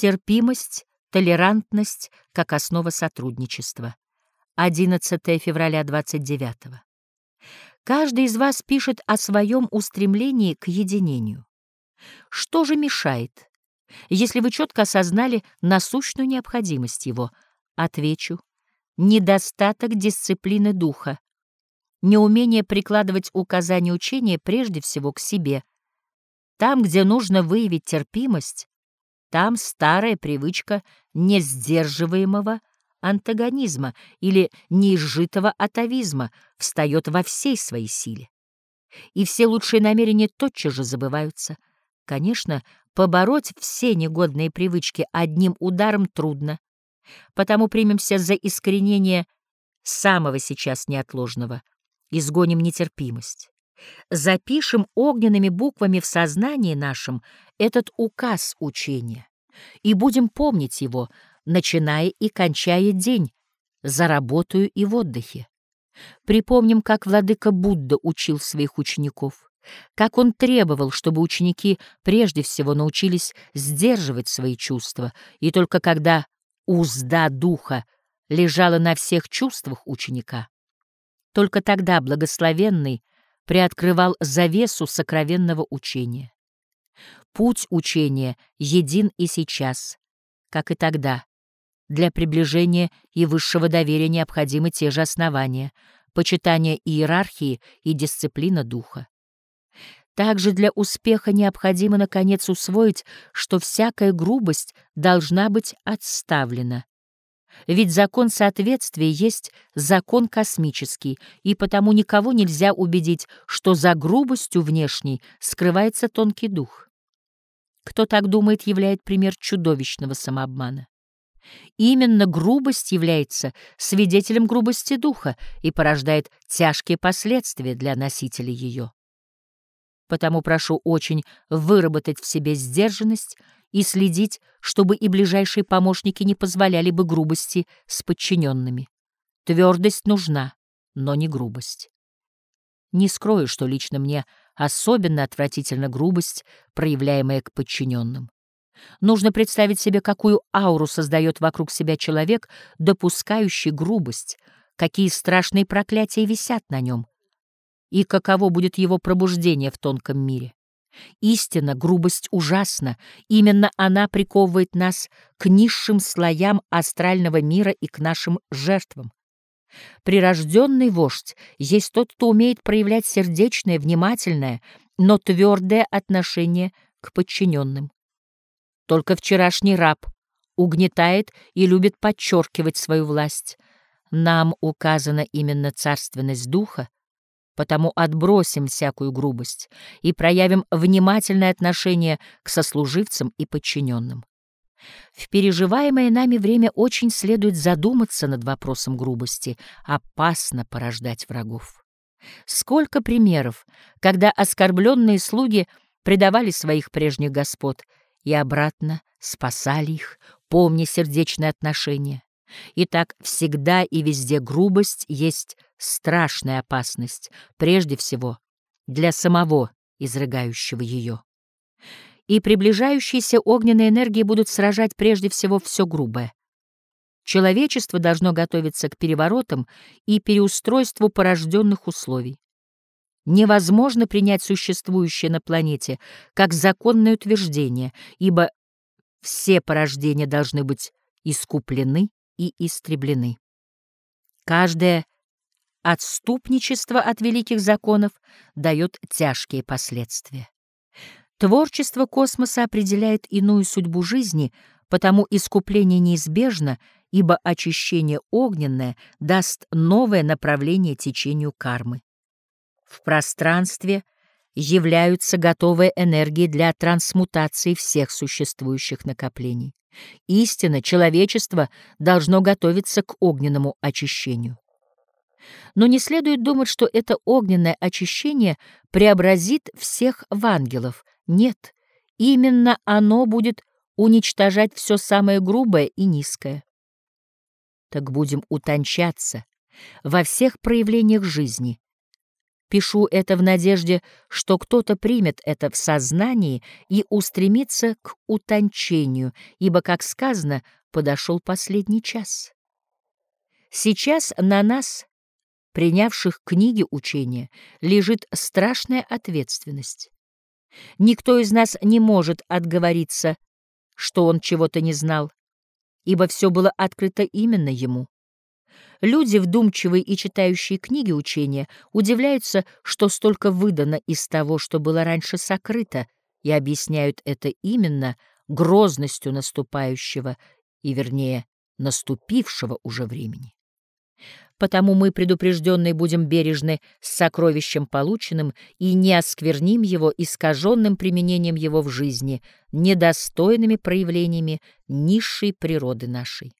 терпимость, толерантность как основа сотрудничества. 11 февраля 29 -го. Каждый из вас пишет о своем устремлении к единению. Что же мешает, если вы четко осознали насущную необходимость его? Отвечу, недостаток дисциплины духа, неумение прикладывать указания учения прежде всего к себе. Там, где нужно выявить терпимость, там старая привычка несдерживаемого антагонизма или неизжитого атовизма встает во всей своей силе. И все лучшие намерения тотчас же забываются. Конечно, побороть все негодные привычки одним ударом трудно, потому примемся за искоренение самого сейчас неотложного, изгоним нетерпимость. Запишем огненными буквами в сознании нашем этот указ учения и будем помнить его, начиная и кончая день, за работаю и в отдыхе. Припомним, как владыка Будда учил своих учеников, как он требовал, чтобы ученики прежде всего научились сдерживать свои чувства, и только когда узда духа лежала на всех чувствах ученика, только тогда благословенный приоткрывал завесу сокровенного учения. Путь учения един и сейчас, как и тогда. Для приближения и высшего доверия необходимы те же основания — почитание иерархии и дисциплина духа. Также для успеха необходимо, наконец, усвоить, что всякая грубость должна быть отставлена. Ведь закон соответствия есть закон космический, и потому никого нельзя убедить, что за грубостью внешней скрывается тонкий дух. Кто так думает, являет пример чудовищного самообмана. Именно грубость является свидетелем грубости духа и порождает тяжкие последствия для носителей ее. Потому прошу очень выработать в себе сдержанность и следить, чтобы и ближайшие помощники не позволяли бы грубости с подчиненными. Твердость нужна, но не грубость. Не скрою, что лично мне особенно отвратительна грубость, проявляемая к подчиненным. Нужно представить себе, какую ауру создает вокруг себя человек, допускающий грубость, какие страшные проклятия висят на нем, и каково будет его пробуждение в тонком мире. Истинно, грубость ужасна, именно она приковывает нас к низшим слоям астрального мира и к нашим жертвам. Прирожденный вождь есть тот, кто умеет проявлять сердечное, внимательное, но твердое отношение к подчиненным. Только вчерашний раб угнетает и любит подчеркивать свою власть. Нам указана именно царственность духа, потому отбросим всякую грубость и проявим внимательное отношение к сослуживцам и подчиненным. В переживаемое нами время очень следует задуматься над вопросом грубости. Опасно порождать врагов. Сколько примеров, когда оскорбленные слуги предавали своих прежних господ и обратно спасали их, помня сердечные отношения. И так всегда и везде грубость есть страшная опасность, прежде всего для самого изрыгающего ее и приближающиеся огненные энергии будут сражать прежде всего все грубое. Человечество должно готовиться к переворотам и переустройству порожденных условий. Невозможно принять существующее на планете как законное утверждение, ибо все порождения должны быть искуплены и истреблены. Каждое отступничество от великих законов дает тяжкие последствия. Творчество космоса определяет иную судьбу жизни, потому искупление неизбежно, ибо очищение огненное даст новое направление течению кармы. В пространстве являются готовые энергии для трансмутации всех существующих накоплений. Истинно, человечество должно готовиться к огненному очищению. Но не следует думать, что это огненное очищение преобразит всех в ангелов, нет, именно оно будет уничтожать все самое грубое и низкое. Так будем утончаться во всех проявлениях жизни, Пишу это в надежде, что кто-то примет это в сознании и устремится к утончению, ибо, как сказано, подошел последний час. Сейчас на нас, принявших книги учения, лежит страшная ответственность. Никто из нас не может отговориться, что он чего-то не знал, ибо все было открыто именно ему. Люди, вдумчивые и читающие книги учения, удивляются, что столько выдано из того, что было раньше сокрыто, и объясняют это именно грозностью наступающего, и, вернее, наступившего уже времени. Потому мы, предупрежденные, будем бережны с сокровищем полученным и не оскверним его искаженным применением его в жизни, недостойными проявлениями низшей природы нашей.